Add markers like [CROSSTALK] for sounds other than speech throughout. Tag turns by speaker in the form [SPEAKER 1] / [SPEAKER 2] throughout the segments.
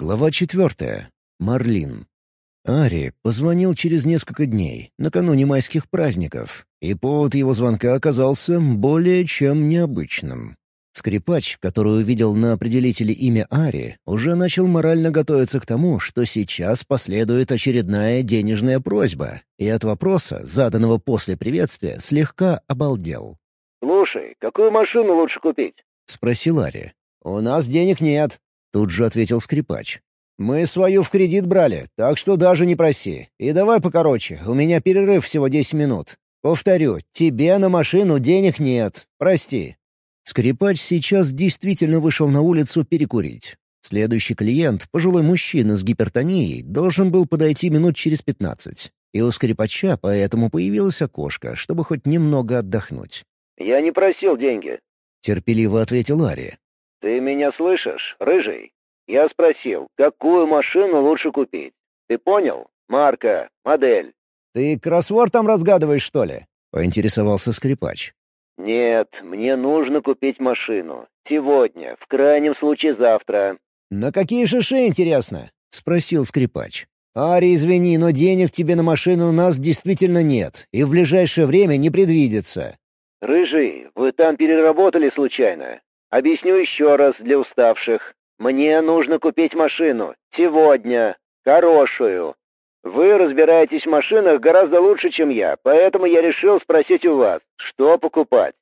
[SPEAKER 1] Глава четвертая. Марлин. Ари позвонил через несколько дней, накануне майских праздников, и повод его звонка оказался более чем необычным. Скрипач, который увидел на определителе имя Ари, уже начал морально готовиться к тому, что сейчас последует очередная денежная просьба, и от вопроса, заданного после приветствия, слегка обалдел.
[SPEAKER 2] «Слушай, какую машину лучше купить?»
[SPEAKER 1] — спросил Ари.
[SPEAKER 2] «У нас денег нет», —
[SPEAKER 1] тут же ответил скрипач.
[SPEAKER 2] «Мы свою в кредит брали, так что даже не проси. И давай покороче, у меня перерыв всего 10 минут. Повторю, тебе на машину денег нет. Прости».
[SPEAKER 1] Скрипач сейчас действительно вышел на улицу перекурить. Следующий клиент, пожилой мужчина с гипертонией, должен был подойти минут через пятнадцать. И у скрипача поэтому появилось окошко, чтобы хоть немного отдохнуть.
[SPEAKER 2] «Я не просил деньги», —
[SPEAKER 1] терпеливо ответил Ари.
[SPEAKER 2] «Ты меня слышишь, рыжий? Я спросил, какую машину лучше купить. Ты понял? Марка, модель». «Ты кроссворд там разгадываешь, что ли?»
[SPEAKER 1] — поинтересовался скрипач.
[SPEAKER 2] «Нет, мне нужно купить машину. Сегодня, в крайнем случае завтра». «На какие шиши, интересно?»
[SPEAKER 1] — спросил скрипач.
[SPEAKER 2] «Ари, извини, но денег тебе на машину у нас действительно нет, и в ближайшее время не предвидится». «Рыжий, вы там переработали случайно? Объясню еще раз для уставших. Мне нужно купить машину. Сегодня. Хорошую. Вы разбираетесь в машинах гораздо лучше, чем я, поэтому я решил спросить у вас, что покупать.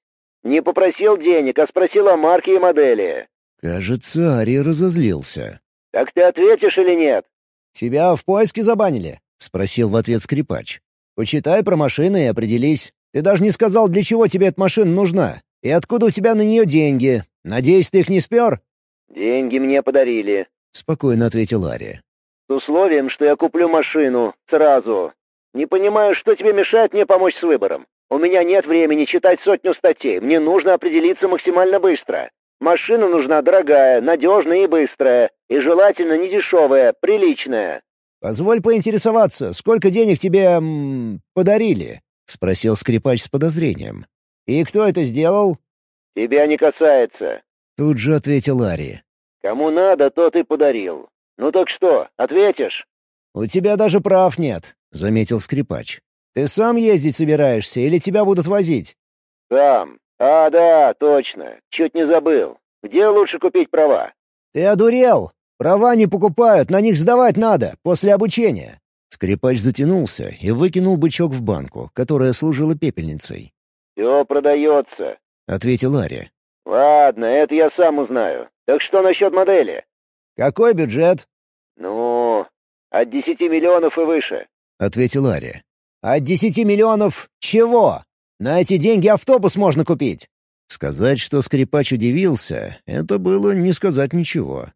[SPEAKER 2] Не попросил денег, а спросил о марке и модели».
[SPEAKER 1] Кажется, Ари разозлился.
[SPEAKER 2] «Так ты ответишь или нет?» «Тебя в поиске забанили?» — спросил в ответ скрипач. «Почитай про машины и определись. Ты даже не сказал, для чего тебе эта машина нужна. И откуда у тебя на нее деньги? Надеюсь, ты их не спер?» «Деньги мне подарили», — спокойно ответил Ари. С условием, что я куплю машину. Сразу. Не понимаю, что тебе мешает мне помочь с выбором. У меня нет времени читать сотню статей. Мне нужно определиться максимально быстро. Машина нужна дорогая, надежная и быстрая. И желательно не дешевая, приличная. «Позволь поинтересоваться, сколько денег тебе... М, подарили?» — спросил скрипач с подозрением. «И кто это сделал?» «Тебя не касается», —
[SPEAKER 1] тут же ответил Ари.
[SPEAKER 2] «Кому надо, тот и подарил. «Ну так что, ответишь?» «У тебя даже прав нет», — заметил скрипач. «Ты сам ездить собираешься или тебя будут возить?» «Сам. А, да, точно. Чуть не забыл. Где лучше купить права?» «Ты одурел! Права не покупают, на них сдавать надо, после обучения».
[SPEAKER 1] Скрипач затянулся и выкинул бычок в банку, которая служила пепельницей.
[SPEAKER 2] «Все продается», — ответил Ари. «Ладно, это я сам узнаю. Так что насчет модели?» «Какой бюджет?» «Ну, от десяти миллионов и выше», — ответил Ари. «От десяти миллионов чего? На эти деньги автобус можно купить».
[SPEAKER 1] Сказать, что скрипач удивился, это было не сказать ничего.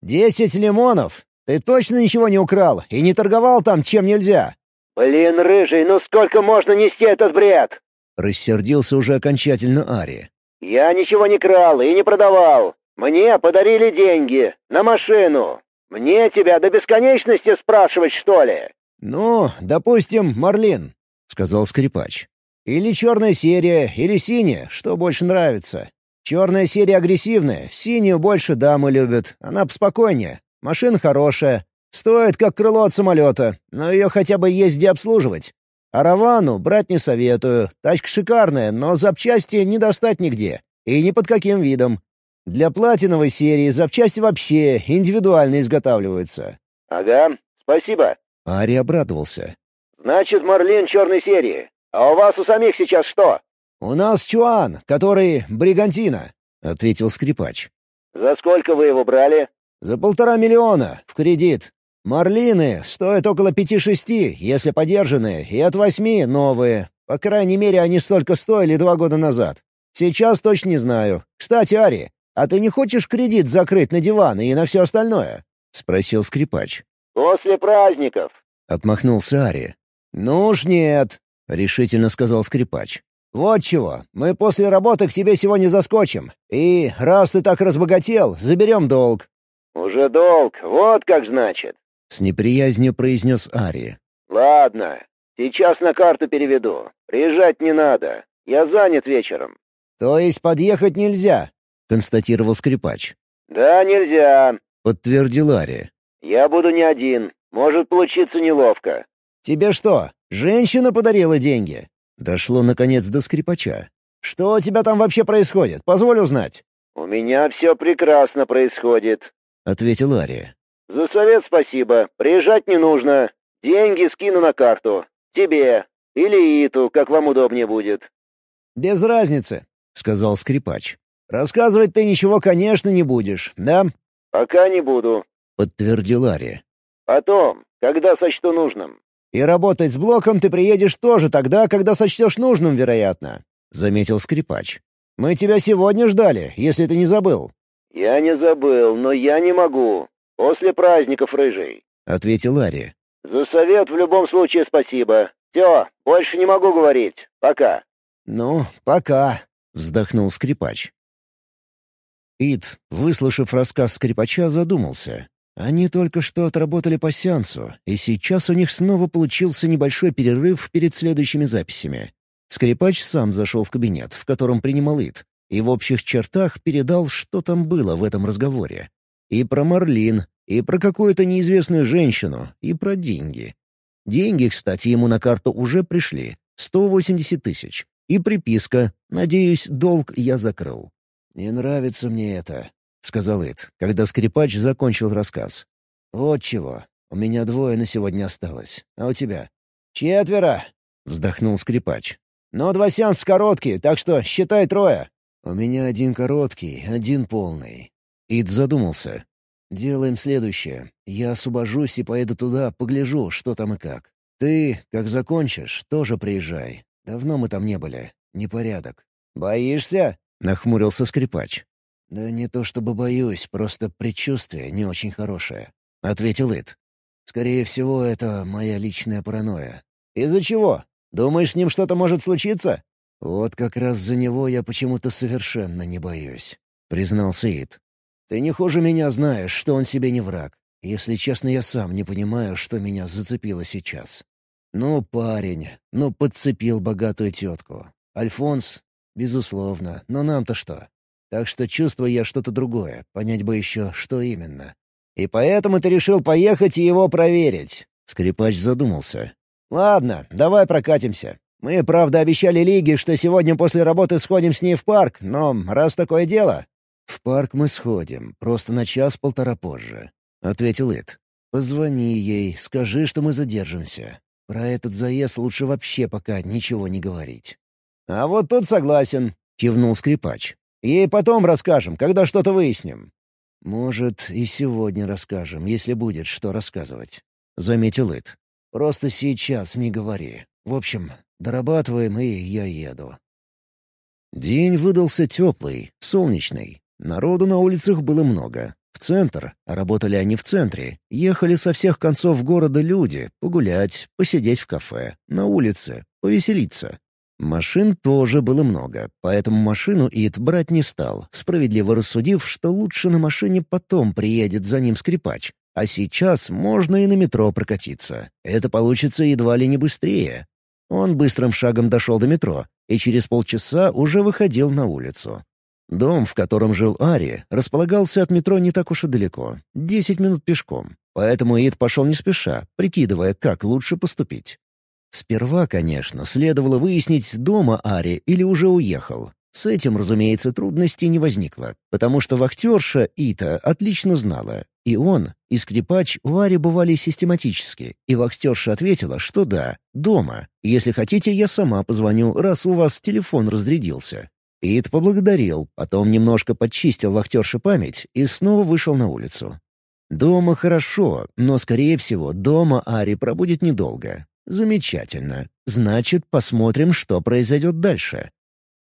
[SPEAKER 2] «Десять лимонов? Ты точно ничего не украл и не торговал там, чем нельзя?» «Блин, рыжий, ну сколько можно нести этот бред?»
[SPEAKER 1] Рассердился уже окончательно Ари.
[SPEAKER 2] «Я ничего не крал и не продавал. Мне подарили деньги на машину. Мне тебя до бесконечности спрашивать, что ли?» «Ну, допустим, Марлин», — сказал скрипач. «Или черная серия, или синяя, что больше нравится. Черная серия агрессивная, синюю больше дамы любят, она поспокойнее. Машина хорошая, стоит как крыло от самолета, но ее хотя бы есть где обслуживать. А Равану брать не советую, тачка шикарная, но запчасти не достать нигде. И ни под каким видом. Для платиновой серии запчасти вообще индивидуально изготавливаются». «Ага, спасибо».
[SPEAKER 1] Ари обрадовался.
[SPEAKER 2] «Значит, Марлин черной серии. А у вас у самих сейчас что?» «У нас Чуан, который Бригантина», — ответил скрипач. «За сколько вы его брали?» «За полтора миллиона, в кредит. Марлины стоят около пяти-шести, если подержанные, и от восьми — новые. По крайней мере, они столько стоили два года назад. Сейчас точно не знаю. Кстати, Ари, а ты не хочешь кредит закрыть на диван и на все остальное?» — спросил скрипач. «После праздников», — отмахнулся Ари. «Ну уж нет», — решительно сказал скрипач. «Вот чего, мы после работы к тебе сегодня заскочим, и, раз ты так разбогател, заберем долг». «Уже долг, вот как значит», —
[SPEAKER 1] с неприязнью произнес Ари.
[SPEAKER 2] «Ладно, сейчас на карту переведу. Приезжать не надо, я занят вечером». «То есть подъехать нельзя?»
[SPEAKER 1] констатировал скрипач.
[SPEAKER 2] «Да, нельзя», —
[SPEAKER 1] подтвердил Ари.
[SPEAKER 2] Я буду не один. Может получиться неловко». «Тебе что, женщина подарила деньги?» Дошло, наконец, до скрипача. «Что у тебя там вообще происходит? Позволь узнать». «У меня все прекрасно происходит», — ответил Ария. «За совет спасибо. Приезжать не нужно. Деньги скину на карту. Тебе. Или Иту, как вам удобнее будет». «Без разницы», — сказал скрипач. «Рассказывать ты ничего, конечно, не будешь, да?» «Пока не буду», — подтвердил Ари. «Потом, когда сочту нужным». «И работать с блоком ты приедешь тоже тогда, когда сочтешь нужным, вероятно», — заметил скрипач. «Мы тебя сегодня ждали, если ты не забыл». «Я не забыл, но я не могу. После праздников, Рыжий», — ответил Ари. «За совет в любом случае спасибо. Все, больше не могу говорить. Пока». «Ну, пока», — вздохнул скрипач. Ид, выслушав рассказ скрипача, задумался. Они только что отработали по сеансу, и сейчас у них снова получился небольшой перерыв перед следующими записями. Скрипач сам зашел в кабинет, в котором принимал Ид, и в общих чертах передал, что там было в этом разговоре. И про Марлин, и про какую-то неизвестную женщину, и про деньги. Деньги, кстати, ему на карту уже пришли — 180 тысяч. И приписка «Надеюсь, долг я закрыл». «Не нравится мне это», — сказал Ит, когда скрипач закончил рассказ. «Вот чего. У меня двое на сегодня осталось. А у тебя?» «Четверо», — вздохнул скрипач. «Но два сеанса короткие, так что считай трое». «У меня один короткий, один полный». Ид задумался. «Делаем следующее. Я освобожусь и поеду туда, погляжу, что там и как. Ты, как закончишь, тоже приезжай. Давно мы там не были. Непорядок». «Боишься?» — нахмурился скрипач. «Да не то чтобы боюсь, просто предчувствие не очень хорошее», — ответил Ит. «Скорее всего, это моя личная паранойя». «Из-за чего? Думаешь, с ним что-то может случиться?» «Вот как раз за него я почему-то совершенно не боюсь», — признался Ит. «Ты не хуже меня знаешь, что он себе не враг. Если честно, я сам не понимаю, что меня зацепило сейчас. Ну, парень, ну подцепил богатую тетку. Альфонс Безусловно, но нам-то что? Так что чувствую я что-то другое, понять бы еще, что именно. И поэтому ты решил поехать и его проверить. Скрипач задумался. Ладно, давай прокатимся. Мы, правда, обещали Лиге, что сегодня после работы сходим с ней в парк, но раз такое дело... «В парк мы сходим, просто на час-полтора позже», — ответил Эд. «Позвони ей, скажи, что мы задержимся. Про этот заезд лучше вообще пока ничего не говорить». «А вот тут согласен», — кивнул скрипач. «Ей потом расскажем, когда что-то выясним». «Может, и сегодня расскажем, если будет что рассказывать», — заметил Ит. «Просто сейчас не говори. В общем, дорабатываем, и я еду». День выдался теплый, солнечный. Народу на улицах было много. В центр, а работали они в центре, ехали со всех концов города люди погулять, посидеть в кафе, на улице, повеселиться. Машин тоже было много, поэтому машину Ит брать не стал, справедливо рассудив, что лучше на машине потом приедет за ним скрипач. А сейчас можно и на метро прокатиться. Это получится едва ли не быстрее. Он быстрым шагом дошел до метро и через полчаса уже выходил на улицу. Дом, в котором жил Ари, располагался от метро не так уж и далеко — десять минут пешком. Поэтому Ид пошел не спеша, прикидывая, как лучше поступить. Сперва, конечно, следовало выяснить, дома Ари или уже уехал. С этим, разумеется, трудностей не возникло, потому что вахтерша Ита отлично знала. И он, и скрипач у Ари бывали систематически, и вахтерша ответила, что да, дома. Если хотите, я сама позвоню, раз у вас телефон разрядился. Ит поблагодарил, потом немножко подчистил вахтерше память и снова вышел на улицу. Дома хорошо, но, скорее всего, дома Ари пробудет недолго. Замечательно. Значит, посмотрим, что произойдет дальше.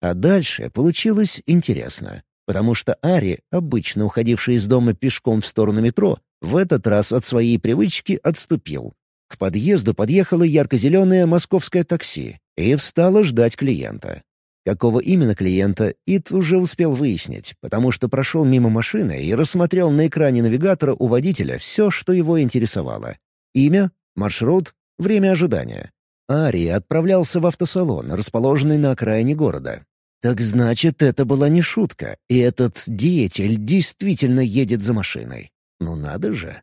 [SPEAKER 2] А дальше получилось интересно, потому что Ари, обычно уходивший из дома пешком в сторону метро, в этот раз от своей привычки отступил. К подъезду подъехало ярко-зеленое московское такси и встало ждать клиента. Какого именно клиента, Ит уже успел выяснить, потому что прошел мимо машины и рассмотрел на экране навигатора у водителя все, что его интересовало. Имя, маршрут, Время ожидания. Ари отправлялся в автосалон, расположенный на окраине города. Так значит, это была не шутка, и этот деятель действительно едет за машиной. Ну надо же.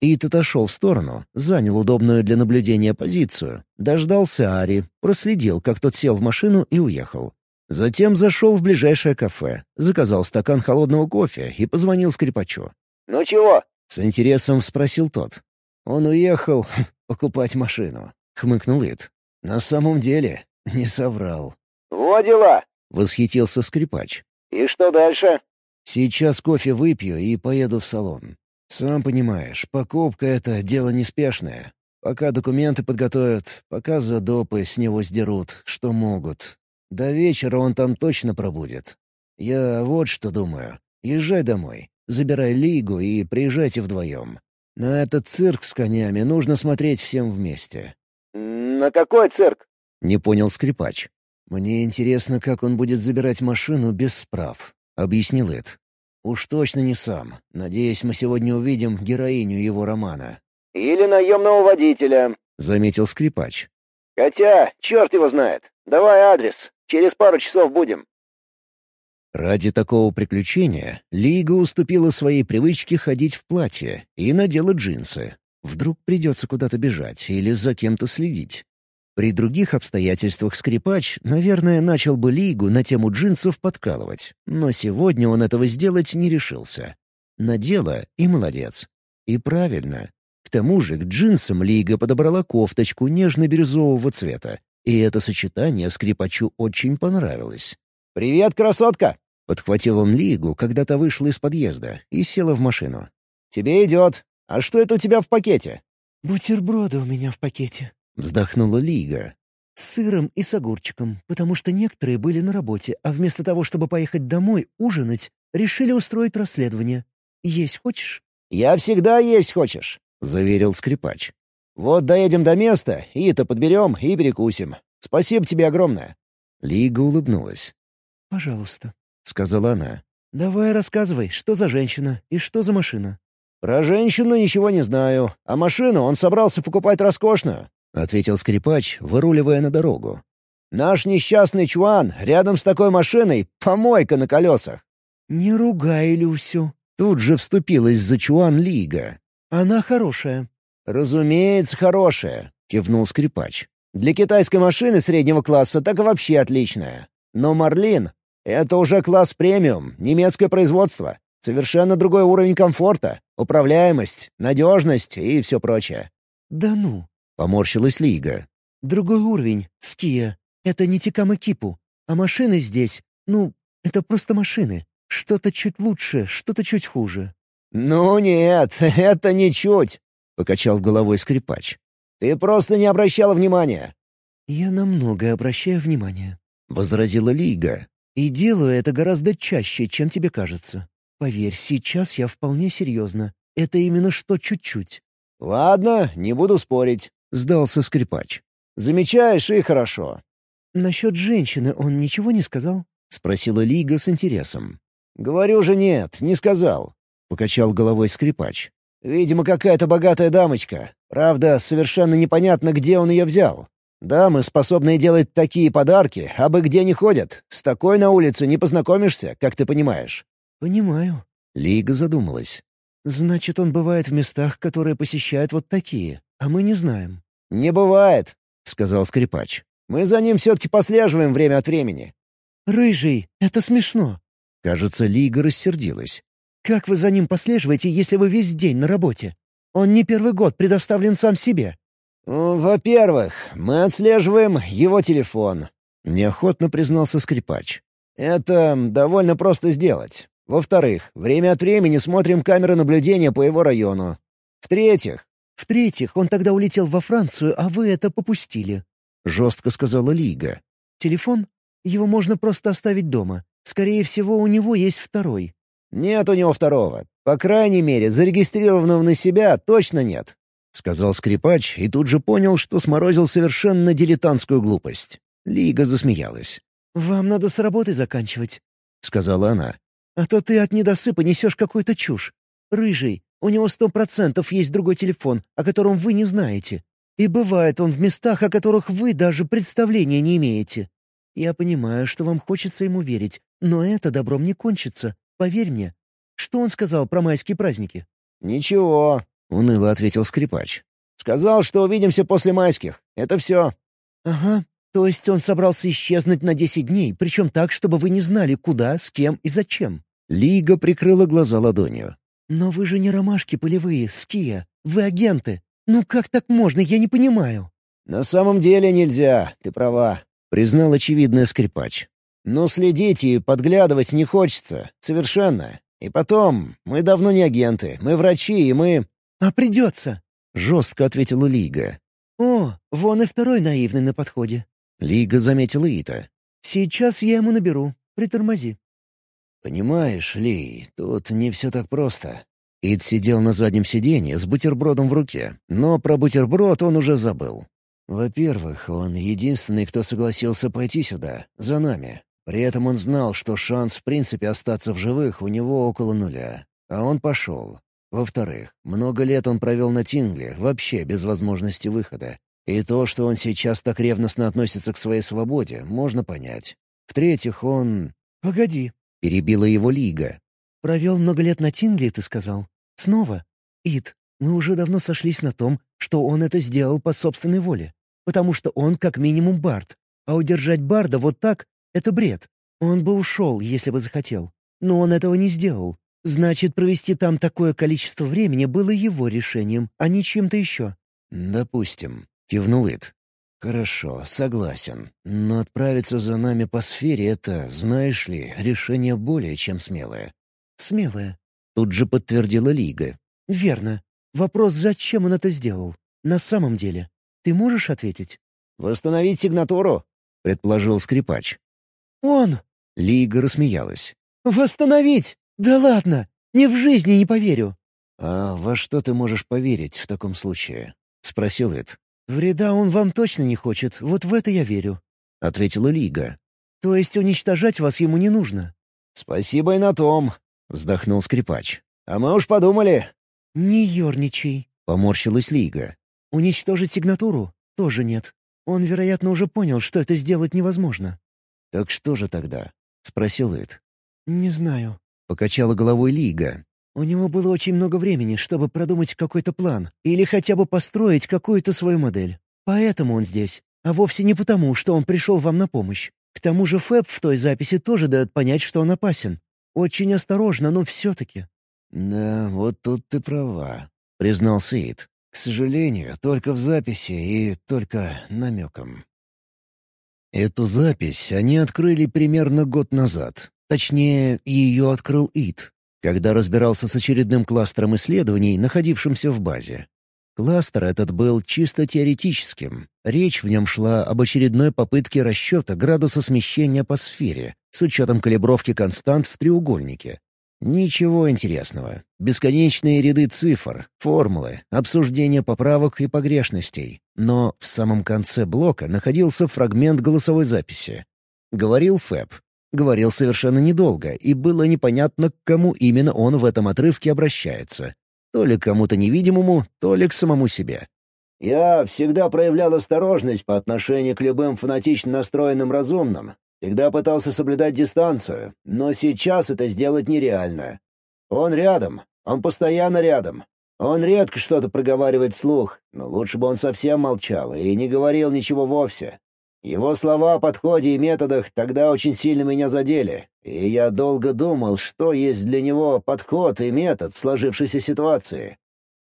[SPEAKER 1] Ит отошел в сторону, занял удобную для наблюдения позицию, дождался Ари, проследил, как тот сел в машину и уехал. Затем зашел в ближайшее кафе, заказал стакан холодного кофе и позвонил скрипачу.
[SPEAKER 2] «Ну чего?»
[SPEAKER 1] — с интересом спросил тот. «Он уехал [LAUGHS] покупать машину», — хмыкнул Ит. «На самом деле не соврал».
[SPEAKER 2] «Во дела!»
[SPEAKER 1] — восхитился скрипач.
[SPEAKER 2] «И что дальше?»
[SPEAKER 1] «Сейчас кофе выпью и поеду в салон. Сам понимаешь, покупка — это дело неспешное. Пока документы подготовят, пока за допы с него сдерут, что могут. До вечера он там точно пробудет. Я вот что думаю. Езжай домой, забирай Лигу и приезжайте вдвоем. На этот цирк с конями нужно смотреть всем вместе».
[SPEAKER 2] «На какой цирк?»
[SPEAKER 1] — не понял скрипач. «Мне интересно, как он будет забирать машину без справ», — объяснил Эд. «Уж точно не сам. Надеюсь, мы сегодня увидим героиню его романа».
[SPEAKER 2] «Или наемного водителя», —
[SPEAKER 1] заметил скрипач.
[SPEAKER 2] «Хотя, черт его знает. Давай адрес. Через пару часов будем».
[SPEAKER 1] Ради такого приключения Лига уступила своей привычке ходить в платье и надела джинсы. Вдруг придется куда-то бежать или за кем-то следить. При других обстоятельствах скрипач, наверное, начал бы Лигу на тему джинсов подкалывать, но сегодня он этого сделать не решился. Надела и молодец. И правильно. К тому же к джинсам Лига подобрала кофточку нежно-бирюзового цвета, и это сочетание скрипачу очень понравилось.
[SPEAKER 2] «Привет, красотка!»
[SPEAKER 1] — подхватил он Лигу, когда та вышла из подъезда, и села в машину.
[SPEAKER 2] «Тебе идет. А что это у тебя в пакете?»
[SPEAKER 3] «Бутерброды у меня в пакете»,
[SPEAKER 1] Вздохнула Лига.
[SPEAKER 3] «С сыром и с огурчиком, потому что некоторые были на работе, а вместо того, чтобы поехать домой ужинать, решили устроить расследование. Есть хочешь?»
[SPEAKER 2] «Я всегда есть хочешь», —
[SPEAKER 1] заверил скрипач.
[SPEAKER 2] «Вот доедем до места, и-то подберем и перекусим. Спасибо тебе огромное».
[SPEAKER 1] Лига улыбнулась.
[SPEAKER 3] «Пожалуйста», —
[SPEAKER 1] сказала она.
[SPEAKER 3] «Давай рассказывай, что за женщина и что за машина».
[SPEAKER 2] «Про женщину ничего не знаю, а машину он собрался покупать роскошную.
[SPEAKER 1] — ответил скрипач, выруливая на дорогу.
[SPEAKER 2] «Наш несчастный Чуан рядом с такой машиной — помойка на колесах».
[SPEAKER 3] «Не ругай Люсю».
[SPEAKER 1] Тут же вступилась за Чуан Лига.
[SPEAKER 3] «Она хорошая».
[SPEAKER 2] «Разумеется, хорошая», — кивнул скрипач. «Для китайской машины среднего класса так и вообще отличная. Но Марлин — это уже класс премиум, немецкое производство. Совершенно другой уровень комфорта, управляемость, надежность и все прочее».
[SPEAKER 3] «Да ну»,
[SPEAKER 1] Поморщилась Лига.
[SPEAKER 3] «Другой уровень, Ския. Это не Тикама Кипу. А машины здесь, ну, это просто машины. Что-то чуть лучше, что-то чуть хуже».
[SPEAKER 2] «Ну нет, [LAUGHS] это не чуть», — покачал головой скрипач. «Ты просто не обращала внимания».
[SPEAKER 3] «Я на многое обращаю внимание», —
[SPEAKER 1] возразила Лига.
[SPEAKER 3] «И делаю это гораздо чаще, чем тебе кажется. Поверь, сейчас я вполне серьезно. Это именно что чуть-чуть».
[SPEAKER 2] «Ладно, не буду спорить.
[SPEAKER 1] — сдался скрипач.
[SPEAKER 2] «Замечаешь, и хорошо».
[SPEAKER 3] «Насчет женщины он ничего не сказал?»
[SPEAKER 1] — спросила Лига с интересом.
[SPEAKER 2] «Говорю же нет, не сказал», —
[SPEAKER 1] покачал головой скрипач.
[SPEAKER 2] «Видимо, какая-то богатая дамочка. Правда, совершенно непонятно, где он ее взял. Дамы, способные делать такие подарки, абы где не ходят. С такой на улице не познакомишься, как ты понимаешь».
[SPEAKER 3] «Понимаю».
[SPEAKER 1] Лига задумалась.
[SPEAKER 3] «Значит, он бывает в местах, которые посещают вот такие. А мы не знаем».
[SPEAKER 2] «Не бывает», — сказал скрипач. «Мы за ним все-таки послеживаем время от времени».
[SPEAKER 3] «Рыжий, это смешно».
[SPEAKER 1] Кажется, Лига рассердилась.
[SPEAKER 3] «Как вы за ним послеживаете, если вы весь день на работе? Он не первый год предоставлен сам себе».
[SPEAKER 2] «Во-первых, мы отслеживаем его телефон», —
[SPEAKER 1] неохотно признался скрипач.
[SPEAKER 2] «Это довольно просто сделать. Во-вторых, время от времени смотрим камеры наблюдения по его району. В-третьих,
[SPEAKER 3] в-третьих, он тогда улетел во Францию, а вы это попустили».
[SPEAKER 1] — жестко сказала Лига.
[SPEAKER 3] «Телефон? Его можно просто оставить дома. Скорее всего, у него есть второй».
[SPEAKER 2] «Нет у него второго. По крайней мере, зарегистрированного на себя точно нет», —
[SPEAKER 1] сказал скрипач и тут же понял, что сморозил совершенно дилетантскую глупость. Лига засмеялась.
[SPEAKER 3] «Вам надо с работой заканчивать», —
[SPEAKER 1] сказала она.
[SPEAKER 3] «А то ты от недосыпа несешь какую-то чушь. Рыжий, у него сто процентов есть другой телефон, о котором вы не знаете. И бывает он в местах, о которых вы даже представления не имеете. Я понимаю, что вам хочется ему верить, но это добром не кончится, поверь мне. Что он сказал про майские праздники?»
[SPEAKER 2] «Ничего», —
[SPEAKER 1] уныло ответил скрипач.
[SPEAKER 2] «Сказал, что увидимся после майских. Это все».
[SPEAKER 3] «Ага. То есть он собрался исчезнуть на десять дней, причем так, чтобы вы не знали, куда, с кем и зачем».
[SPEAKER 1] Лига прикрыла глаза ладонью.
[SPEAKER 3] «Но вы же не ромашки полевые, Ския. Вы агенты. Ну как так можно, я не понимаю».
[SPEAKER 2] «На самом деле нельзя, ты права», — признал очевидный скрипач. «Ну следить и подглядывать не хочется. Совершенно. И потом, мы давно не агенты, мы врачи, и мы...»
[SPEAKER 3] «А придется», —
[SPEAKER 1] жестко ответила Лига.
[SPEAKER 3] «О, вон и второй наивный на подходе».
[SPEAKER 1] Лига заметила Ита.
[SPEAKER 3] «Сейчас я ему наберу. Притормози».
[SPEAKER 1] «Понимаешь, Ли, тут не все так просто». Ид сидел на заднем сиденье с бутербродом в руке, но про бутерброд он уже забыл. Во-первых, он единственный, кто согласился пойти сюда, за нами. При этом он знал, что шанс в принципе остаться в живых у него около нуля. А он пошел. Во-вторых, много лет он провел на Тингле, вообще без возможности выхода. И то, что он сейчас так ревностно относится к своей свободе, можно понять. В-третьих, он...
[SPEAKER 3] «Погоди», —
[SPEAKER 1] перебила его Лига.
[SPEAKER 3] «Провел много лет на Тингле, ты сказал? Снова? Ид, мы уже давно сошлись на том, что он это сделал по собственной воле. Потому что он как минимум бард. А удержать барда вот так — это бред. Он бы ушел, если бы захотел. Но он этого не сделал. Значит, провести там такое количество времени было его решением, а не чем-то еще.
[SPEAKER 1] «Допустим», — кивнул Ид. «Хорошо, согласен. Но отправиться за нами по сфере — это, знаешь ли, решение более чем смелое».
[SPEAKER 3] «Смелое», —
[SPEAKER 1] тут же подтвердила Лига.
[SPEAKER 3] «Верно. Вопрос, зачем он это сделал? На самом деле. Ты можешь ответить?»
[SPEAKER 2] «Восстановить сигнатуру», — предположил скрипач.
[SPEAKER 3] «Он!»
[SPEAKER 1] — Лига рассмеялась.
[SPEAKER 3] «Восстановить! Да ладно! Ни в жизни не поверю!»
[SPEAKER 1] «А во что ты можешь поверить в таком случае?» — спросил Эд.
[SPEAKER 3] «Вреда он вам точно не хочет, вот в это я верю», —
[SPEAKER 1] ответила Лига.
[SPEAKER 3] «То есть уничтожать вас ему не нужно?»
[SPEAKER 2] «Спасибо и на том», — вздохнул скрипач. «А мы уж подумали».
[SPEAKER 3] «Не ерничай», —
[SPEAKER 1] поморщилась Лига.
[SPEAKER 3] «Уничтожить сигнатуру? Тоже нет. Он, вероятно, уже понял, что это сделать невозможно».
[SPEAKER 1] «Так что же тогда?» — спросил Эд.
[SPEAKER 3] «Не знаю», —
[SPEAKER 1] покачала головой Лига.
[SPEAKER 3] У него было очень много времени, чтобы продумать какой-то план или хотя бы построить какую-то свою модель. Поэтому он здесь, а вовсе не потому, что он пришел вам на помощь. К тому же Фэб в той записи тоже дает понять, что он опасен. Очень осторожно, но все-таки.
[SPEAKER 1] «Да, вот тут ты права», — признал Сид. «К сожалению, только в записи и только намеком». Эту запись они открыли примерно год назад. Точнее, ее открыл Ид, когда разбирался с очередным кластером исследований, находившимся в базе. Кластер этот был чисто теоретическим. Речь в нем шла об очередной попытке расчета градуса смещения по сфере с учетом калибровки констант в треугольнике. Ничего интересного. Бесконечные ряды цифр, формулы, обсуждение поправок и погрешностей. Но в самом конце блока находился фрагмент голосовой записи. Говорил Фэб, Говорил совершенно недолго, и было непонятно, к кому именно он в этом отрывке обращается. То ли к кому-то невидимому, то ли к самому себе.
[SPEAKER 2] «Я всегда проявлял осторожность по отношению к любым фанатично настроенным разумным. Всегда пытался соблюдать дистанцию, но сейчас это сделать нереально. Он рядом, он постоянно рядом. Он редко что-то проговаривает вслух, но лучше бы он совсем молчал и не говорил ничего вовсе. Его слова о подходе и методах тогда очень сильно меня задели, и я долго думал, что есть для него подход и метод в сложившейся ситуации.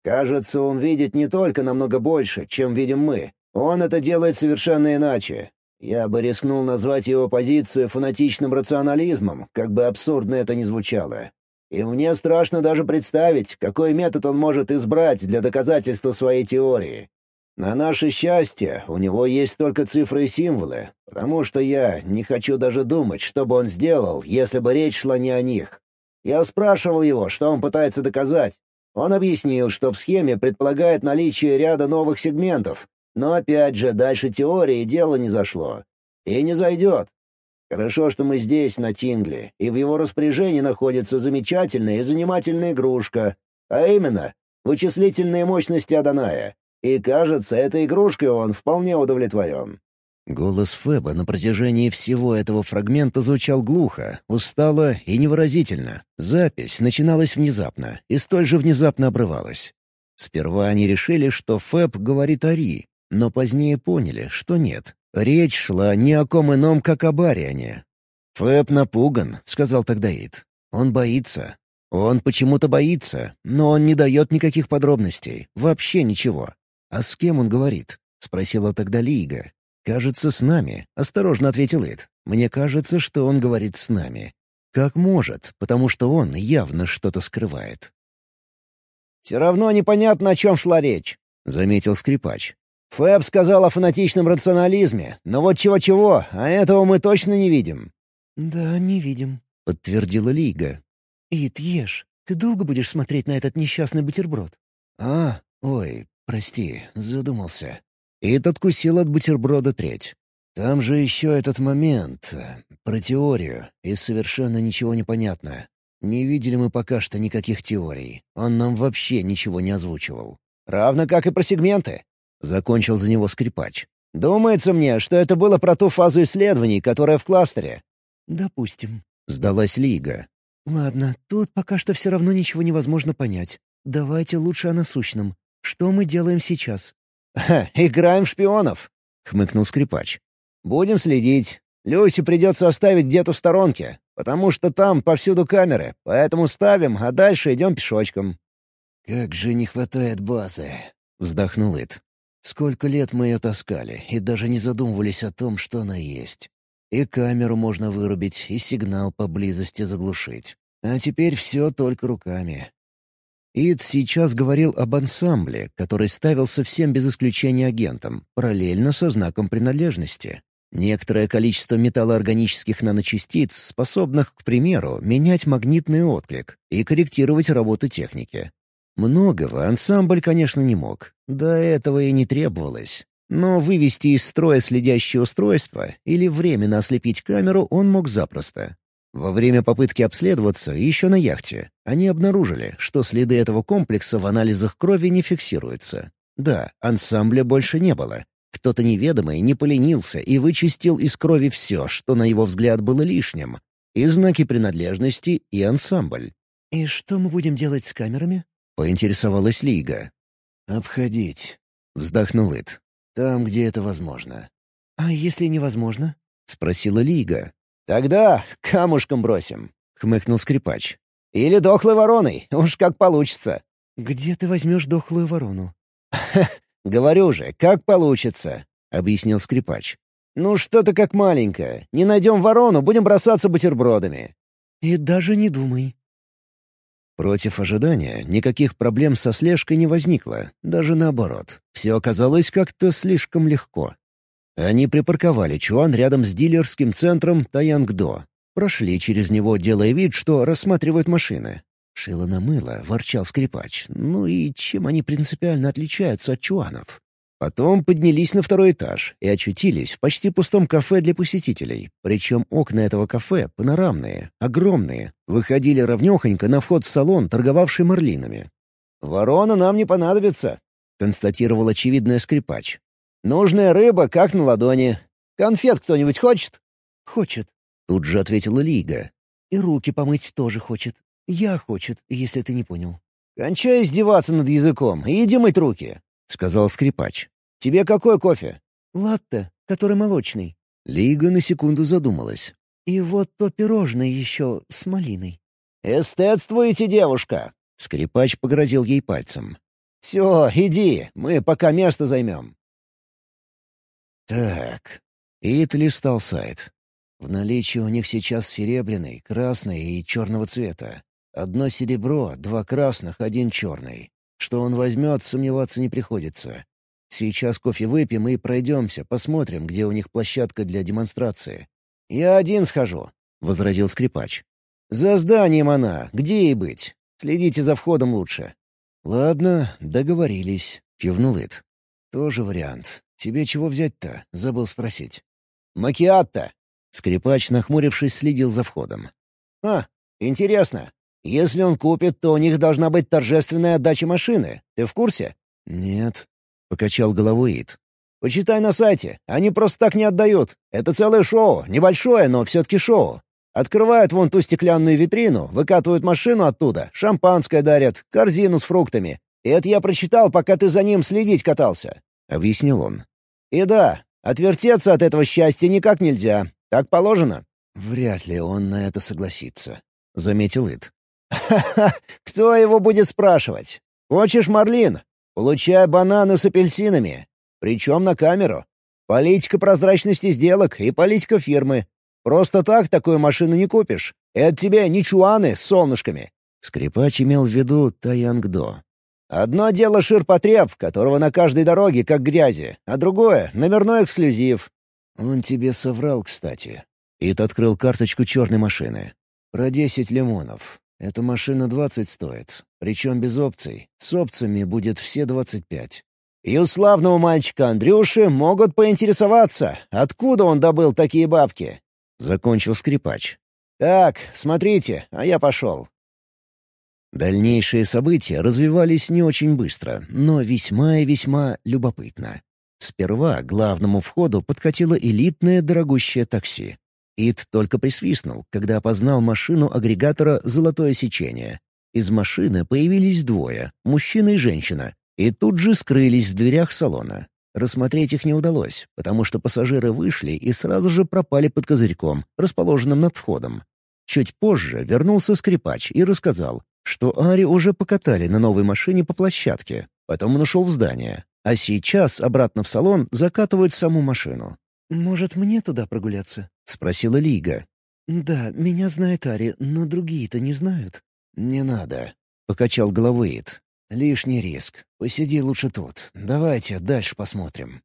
[SPEAKER 2] Кажется, он видит не только намного больше, чем видим мы. Он это делает совершенно иначе. Я бы рискнул назвать его позицию фанатичным рационализмом, как бы абсурдно это ни звучало. И мне страшно даже представить, какой метод он может избрать для доказательства своей теории. На наше счастье, у него есть только цифры и символы, потому что я не хочу даже думать, что бы он сделал, если бы речь шла не о них. Я спрашивал его, что он пытается доказать. Он объяснил, что в схеме предполагает наличие ряда новых сегментов, но опять же, дальше теории дело не зашло. И не зайдет. Хорошо, что мы здесь, на Тингле, и в его распоряжении находится замечательная и занимательная игрушка, а именно, вычислительные мощности Аданая. И, кажется, этой игрушкой он вполне удовлетворен».
[SPEAKER 1] Голос Феба на протяжении всего этого фрагмента звучал глухо, устало и невыразительно. Запись начиналась внезапно и столь же внезапно обрывалась. Сперва они решили, что Фэб говорит о Ри, но позднее поняли, что нет. Речь шла ни о ком ином, как о Бариане. «Фэб напуган», — сказал тогда Ид. «Он боится. Он почему-то боится, но он не дает никаких подробностей, вообще ничего. А с кем он говорит?» — спросила тогда Лига. «Кажется, с нами», — осторожно ответил Ид. «Мне кажется, что он говорит с нами. Как может, потому что он явно что-то скрывает».
[SPEAKER 2] «Все равно непонятно, о чем шла речь», — заметил скрипач. «Фэб сказал о фанатичном рационализме, но вот чего-чего, а этого мы точно не видим».
[SPEAKER 3] «Да, не видим», — подтвердила Лига. «Ит, ешь. Ты долго будешь смотреть на этот несчастный бутерброд?»
[SPEAKER 1] «А, ой, прости, задумался». Ит откусил от бутерброда треть. «Там же еще этот момент, э, про теорию, и совершенно ничего не понятно. Не видели мы пока что никаких теорий. Он нам вообще ничего не озвучивал.
[SPEAKER 2] Равно как и про сегменты.
[SPEAKER 1] Закончил за него скрипач.
[SPEAKER 2] Думается мне, что это было про ту фазу исследований, которая в кластере.
[SPEAKER 3] Допустим.
[SPEAKER 1] Сдалась Лига.
[SPEAKER 3] Ладно, тут пока что все равно ничего невозможно понять. Давайте лучше о насущном. Что мы делаем сейчас?
[SPEAKER 2] «Ха, играем в шпионов», — хмыкнул скрипач. «Будем следить. Люси придется оставить где-то в сторонке, потому что там повсюду камеры, поэтому ставим, а дальше идем пешочком».
[SPEAKER 1] «Как же не хватает базы», — вздохнул Ит. «Сколько лет мы ее таскали, и даже не задумывались о том, что она есть. И камеру можно вырубить, и сигнал поблизости заглушить. А теперь все только руками. Ид сейчас говорил об ансамбле, который ставился всем без исключения агентам, параллельно со знаком принадлежности. Некоторое количество металлоорганических наночастиц, способных, к примеру, менять магнитный отклик и корректировать работу техники. Многого ансамбль, конечно, не мог. До этого и не требовалось. Но вывести из строя следящее устройство или временно ослепить камеру он мог запросто. Во время попытки обследоваться, еще на яхте, они обнаружили, что следы этого комплекса в анализах крови не фиксируются. Да, ансамбля больше не было. Кто-то неведомый не поленился и вычистил из крови все, что, на его взгляд, было лишним. И знаки принадлежности, и ансамбль.
[SPEAKER 3] «И что мы будем делать с камерами?»
[SPEAKER 1] — поинтересовалась Лига. «Обходить», — вздохнул Ит. «Там, где это возможно».
[SPEAKER 3] «А если невозможно?»
[SPEAKER 1] — спросила Лига.
[SPEAKER 2] «Тогда камушком бросим», —
[SPEAKER 1] хмыкнул скрипач.
[SPEAKER 2] «Или дохлой вороной, уж как получится».
[SPEAKER 3] «Где ты возьмешь дохлую ворону?»
[SPEAKER 2] «Говорю же, как получится», — объяснил скрипач. «Ну что-то как маленькое. Не найдем ворону, будем бросаться бутербродами».
[SPEAKER 3] «И даже не думай».
[SPEAKER 1] Против ожидания никаких проблем со слежкой не возникло, даже наоборот. Все оказалось как-то слишком легко. Они припарковали Чуан рядом с дилерским центром Таянгдо. Прошли через него, делая вид, что рассматривают машины. Шило на мыло, ворчал скрипач. Ну и чем они принципиально отличаются от чуанов? Потом поднялись на второй этаж и очутились в почти пустом кафе для посетителей. Причем окна этого кафе панорамные, огромные, выходили ровнёхонько на вход в салон, торговавший марлинами.
[SPEAKER 2] «Ворона нам не понадобится», — констатировал очевидный скрипач. «Нужная рыба, как на ладони. Конфет кто-нибудь хочет?»
[SPEAKER 3] «Хочет», —
[SPEAKER 1] тут же ответила Лига.
[SPEAKER 3] «И руки помыть тоже хочет. Я хочет, если ты не понял».
[SPEAKER 2] «Кончай издеваться над языком и иди мыть руки», — сказал скрипач. «Тебе какой кофе?»
[SPEAKER 3] «Латте, который молочный».
[SPEAKER 1] Лига на секунду задумалась.
[SPEAKER 3] «И вот то пирожное еще с малиной».
[SPEAKER 2] «Эстетствуете, девушка!»
[SPEAKER 1] — скрипач погрозил ей пальцем.
[SPEAKER 2] «Все, иди, мы пока место займем».
[SPEAKER 1] Так, Ит листал сайт. В наличии у них сейчас серебряный, красный и черного цвета. Одно серебро, два красных, один черный. Что он возьмет, сомневаться не приходится. Сейчас кофе выпьем и пройдемся, посмотрим, где у них площадка для демонстрации.
[SPEAKER 2] «Я один схожу», — возразил скрипач. «За зданием она, где ей быть? Следите за входом лучше».
[SPEAKER 1] «Ладно, договорились», — кивнул Ит. «Тоже вариант. Тебе чего взять-то?» — забыл спросить.
[SPEAKER 2] «Макиатто!»
[SPEAKER 1] — скрипач, нахмурившись, следил за входом.
[SPEAKER 2] «А, интересно. Если он купит, то у них должна быть торжественная отдача машины. Ты в курсе?»
[SPEAKER 1] «Нет», — покачал головой Ит.
[SPEAKER 2] «Почитай на сайте. Они просто так не отдают. Это целое шоу. Небольшое, но все-таки шоу. Открывают вон ту стеклянную витрину, выкатывают машину оттуда, шампанское дарят, корзину с фруктами. Это я прочитал, пока ты за ним следить катался», — объяснил он. «И да, отвертеться от этого счастья никак нельзя. Так положено».
[SPEAKER 1] «Вряд ли он на это согласится», — заметил Ит.
[SPEAKER 2] «Ха-ха! Кто его будет спрашивать? Хочешь, Марлин? Получай бананы с апельсинами. Причем на камеру. Политика прозрачности сделок и политика фирмы. Просто так такую машину не купишь. Это тебе не чуаны с солнышками».
[SPEAKER 1] Скрипач имел в виду Таянгдо.
[SPEAKER 2] «Одно дело ширпотреб, которого на каждой дороге как грязи, а другое — номерной эксклюзив».
[SPEAKER 1] «Он тебе соврал, кстати». Ит открыл карточку черной машины. «Про десять лимонов. Эта машина двадцать стоит, причем без опций. С опциями будет все двадцать пять.
[SPEAKER 2] И у славного мальчика Андрюши могут поинтересоваться, откуда он добыл такие бабки.
[SPEAKER 1] Закончил скрипач.
[SPEAKER 2] «Так, смотрите, а я пошел».
[SPEAKER 1] Дальнейшие события развивались не очень быстро, но весьма и весьма любопытно. Сперва к главному входу подкатило элитное дорогущее такси. Ит только присвистнул, когда опознал машину агрегатора «Золотое сечение». Из машины появились двое — мужчина и женщина, и тут же скрылись в дверях салона. Рассмотреть их не удалось, потому что пассажиры вышли и сразу же пропали под козырьком, расположенным над входом. Чуть позже вернулся скрипач и рассказал, что Ари уже покатали на новой машине по площадке, потом он ушел в здание, а сейчас обратно в салон закатывают саму машину.
[SPEAKER 3] «Может, мне туда прогуляться?»
[SPEAKER 1] — спросила Лига.
[SPEAKER 3] «Да, меня знает Ари, но другие-то не знают».
[SPEAKER 1] «Не надо», — покачал головой Ит. Лишний риск. Посиди лучше тут. Давайте дальше посмотрим».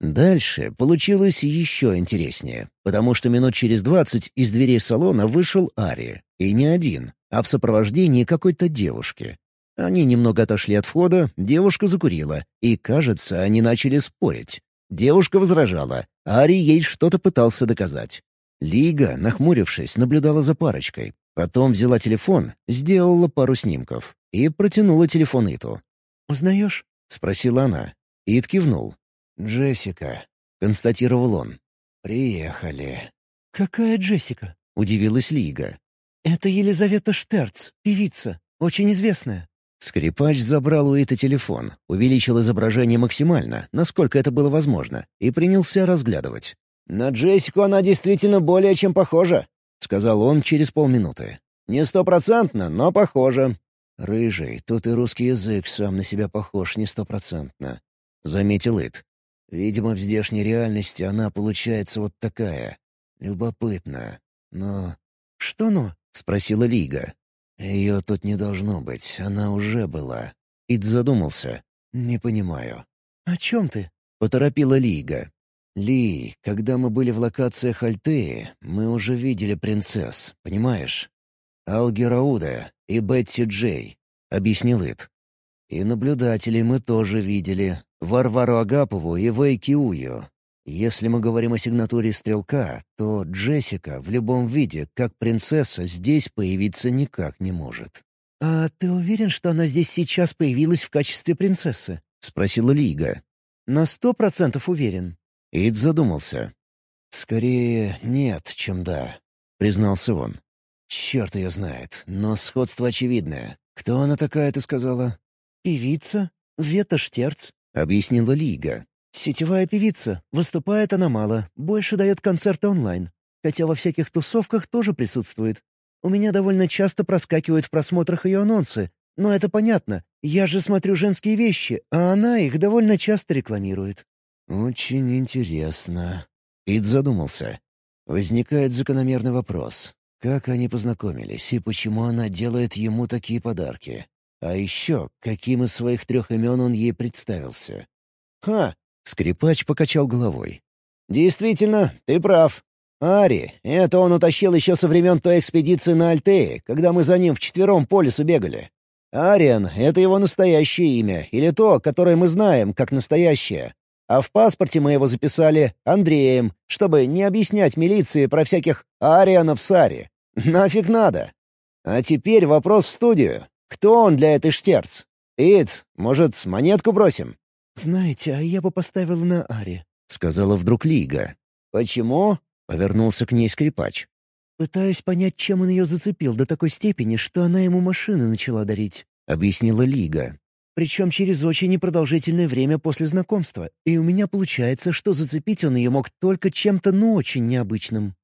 [SPEAKER 1] Дальше получилось еще интереснее, потому что минут через двадцать из дверей салона вышел Ари. И не один, а в сопровождении какой-то девушки. Они немного отошли от входа, девушка закурила, и, кажется, они начали спорить. Девушка возражала, а Ари ей что-то пытался доказать. Лига, нахмурившись, наблюдала за парочкой. Потом взяла телефон, сделала пару снимков и протянула телефон Иту.
[SPEAKER 3] «Узнаешь?»
[SPEAKER 1] — спросила она. Ит кивнул. «Джессика», — констатировал он. «Приехали».
[SPEAKER 3] «Какая Джессика?»
[SPEAKER 1] — удивилась Лига.
[SPEAKER 3] «Это Елизавета Штерц, певица, очень известная».
[SPEAKER 1] Скрипач забрал у Ита телефон, увеличил изображение максимально, насколько это было возможно, и принялся разглядывать.
[SPEAKER 2] «На Джессику она действительно более чем похожа», — сказал он через полминуты. «Не стопроцентно, но похоже.
[SPEAKER 1] «Рыжий, тут и русский язык сам на себя похож не стопроцентно», — заметил Ит. «Видимо, в здешней реальности она получается вот такая. Любопытно. Но...»
[SPEAKER 3] «Что «но»?»
[SPEAKER 1] — спросила Лига. «Ее тут не должно быть, она уже была». Ит задумался. «Не понимаю».
[SPEAKER 3] «О чем ты?»
[SPEAKER 1] — поторопила Лига. «Ли, когда мы были в локациях Альтеи, мы уже видели принцесс, понимаешь? Алги Рауда и Бетти Джей», — объяснил Ит. «И наблюдателей мы тоже видели. Варвару Агапову и Вейки Ую. Если мы говорим о сигнатуре Стрелка, то Джессика в любом виде, как принцесса, здесь появиться никак не может».
[SPEAKER 3] «А ты уверен, что она здесь сейчас появилась в качестве принцессы?»
[SPEAKER 1] — спросила Лига.
[SPEAKER 3] «На сто процентов уверен».
[SPEAKER 1] Ид задумался. «Скорее нет, чем да», — признался он. Черт ее знает, но сходство очевидное. Кто она такая, ты сказала?
[SPEAKER 3] «Певица. Вета Штерц», —
[SPEAKER 1] объяснила Лига.
[SPEAKER 3] «Сетевая певица. Выступает она мало, больше дает концерты онлайн. Хотя во всяких тусовках тоже присутствует. У меня довольно часто проскакивают в просмотрах ее анонсы. Но это понятно. Я же смотрю женские вещи, а она их довольно часто рекламирует».
[SPEAKER 1] «Очень интересно». Ид задумался. Возникает закономерный вопрос. Как они познакомились и почему она делает ему такие подарки? А еще, каким из своих трех имен он ей представился?
[SPEAKER 2] «Ха!»
[SPEAKER 1] — скрипач покачал головой.
[SPEAKER 2] «Действительно, ты прав. Ари, это он утащил еще со времен той экспедиции на Альтее, когда мы за ним вчетвером по лесу бегали. Ариан — это его настоящее имя, или то, которое мы знаем, как настоящее. А в паспорте мы его записали Андреем, чтобы не объяснять милиции про всяких Арианов Сари. Нафиг надо. А теперь вопрос в студию. Кто он для этой штерц? Ид, может, монетку бросим?
[SPEAKER 3] «Знаете, а я бы поставил на Ари», —
[SPEAKER 1] сказала вдруг Лига.
[SPEAKER 2] «Почему?»
[SPEAKER 1] — повернулся к ней скрипач.
[SPEAKER 3] «Пытаюсь понять, чем он ее зацепил до такой степени, что она ему машины начала дарить», —
[SPEAKER 1] объяснила Лига.
[SPEAKER 3] Причем через очень непродолжительное время после знакомства, и у меня получается, что зацепить он ее мог только чем-то ну очень необычным».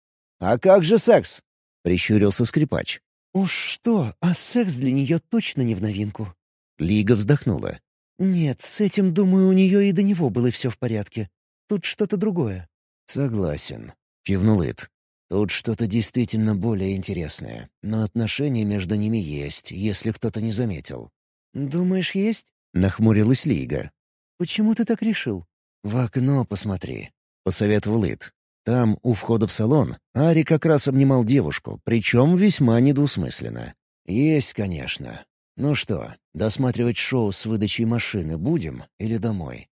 [SPEAKER 2] «А как же секс?» — прищурился скрипач.
[SPEAKER 3] «Уж что, а секс для нее точно не в новинку».
[SPEAKER 1] Лига вздохнула.
[SPEAKER 3] «Нет, с этим, думаю, у нее и до него было все в порядке. Тут что-то другое».
[SPEAKER 1] «Согласен», — кивнул Ит. «Тут что-то действительно более интересное, но отношения между ними есть, если кто-то не заметил».
[SPEAKER 3] «Думаешь, есть?»
[SPEAKER 1] — нахмурилась Лига.
[SPEAKER 3] «Почему ты так решил?»
[SPEAKER 1] «В окно посмотри», — посоветовал Ит. Там, у входа в салон, Ари как раз обнимал девушку, причем весьма недвусмысленно. «Есть, конечно. Ну что, досматривать шоу с выдачей машины будем или домой?»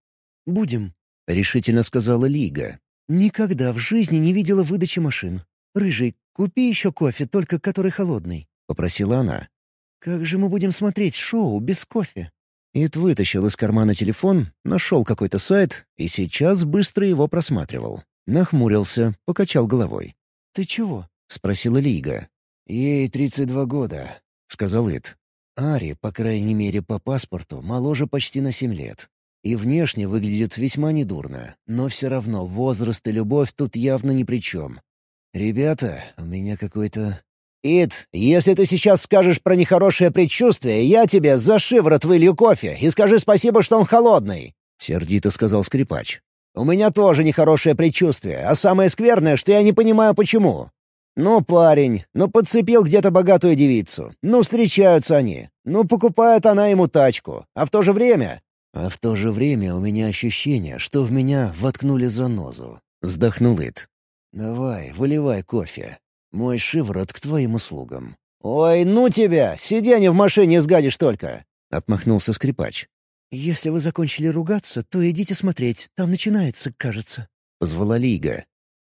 [SPEAKER 3] «Будем», —
[SPEAKER 1] решительно сказала Лига.
[SPEAKER 3] «Никогда в жизни не видела выдачи машин. Рыжий, купи еще кофе, только который холодный», —
[SPEAKER 1] попросила она.
[SPEAKER 3] «Как же мы будем смотреть шоу без кофе?»
[SPEAKER 1] Ит вытащил из кармана телефон, нашел какой-то сайт и сейчас быстро его просматривал. Нахмурился, покачал головой.
[SPEAKER 3] «Ты чего?»
[SPEAKER 1] — спросила Лига. «Ей 32 года», — сказал Ит. «Ари, по крайней мере, по паспорту, моложе почти на семь лет. И внешне выглядит весьма недурно, но все равно возраст и любовь тут явно ни при чем. Ребята, у меня какой-то...»
[SPEAKER 2] «Ит, если ты сейчас скажешь про нехорошее предчувствие, я тебе за шиворот вылью кофе и скажи спасибо, что он холодный», — сердито сказал скрипач. «У меня тоже нехорошее предчувствие, а самое скверное, что я не понимаю, почему. Ну, парень, ну подцепил где-то богатую девицу, ну встречаются они, ну покупает она ему тачку, а в то же время
[SPEAKER 1] а в то же время у меня ощущение, что в меня воткнули занозу. Вздохнул Ит. «Давай, выливай кофе. Мой шиворот к твоим услугам».
[SPEAKER 2] «Ой, ну тебя! Сиденье в машине сгадишь только!» — отмахнулся скрипач.
[SPEAKER 3] «Если вы закончили ругаться, то идите смотреть. Там начинается, кажется».
[SPEAKER 1] Позвала Лига.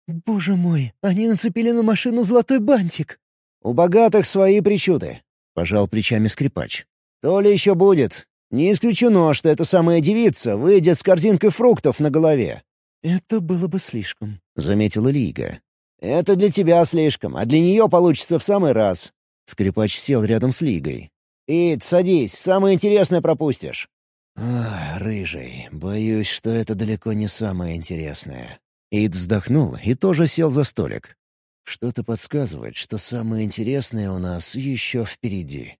[SPEAKER 3] «Боже мой, они нацепили на машину золотой бантик!»
[SPEAKER 2] «У богатых свои причуды», — пожал плечами скрипач. «То ли еще будет. Не исключено, что эта самая девица выйдет с корзинкой фруктов на голове».
[SPEAKER 3] «Это было бы слишком», —
[SPEAKER 1] заметила Лига.
[SPEAKER 2] «Это для тебя слишком, а для нее получится в самый раз».
[SPEAKER 1] Скрипач сел рядом с Лигой.
[SPEAKER 2] «Ид, садись, самое интересное пропустишь».
[SPEAKER 1] «Ах, рыжий, боюсь, что это далеко не самое интересное». Ид вздохнул и тоже сел за столик. Что-то подсказывает, что самое интересное у нас еще впереди.